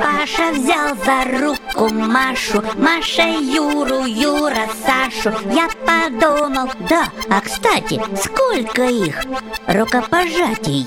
Паша взял за руку Машу, Маша Юру, Юра Сашу. Я подумал, да, а кстати, сколько их рукопожатий?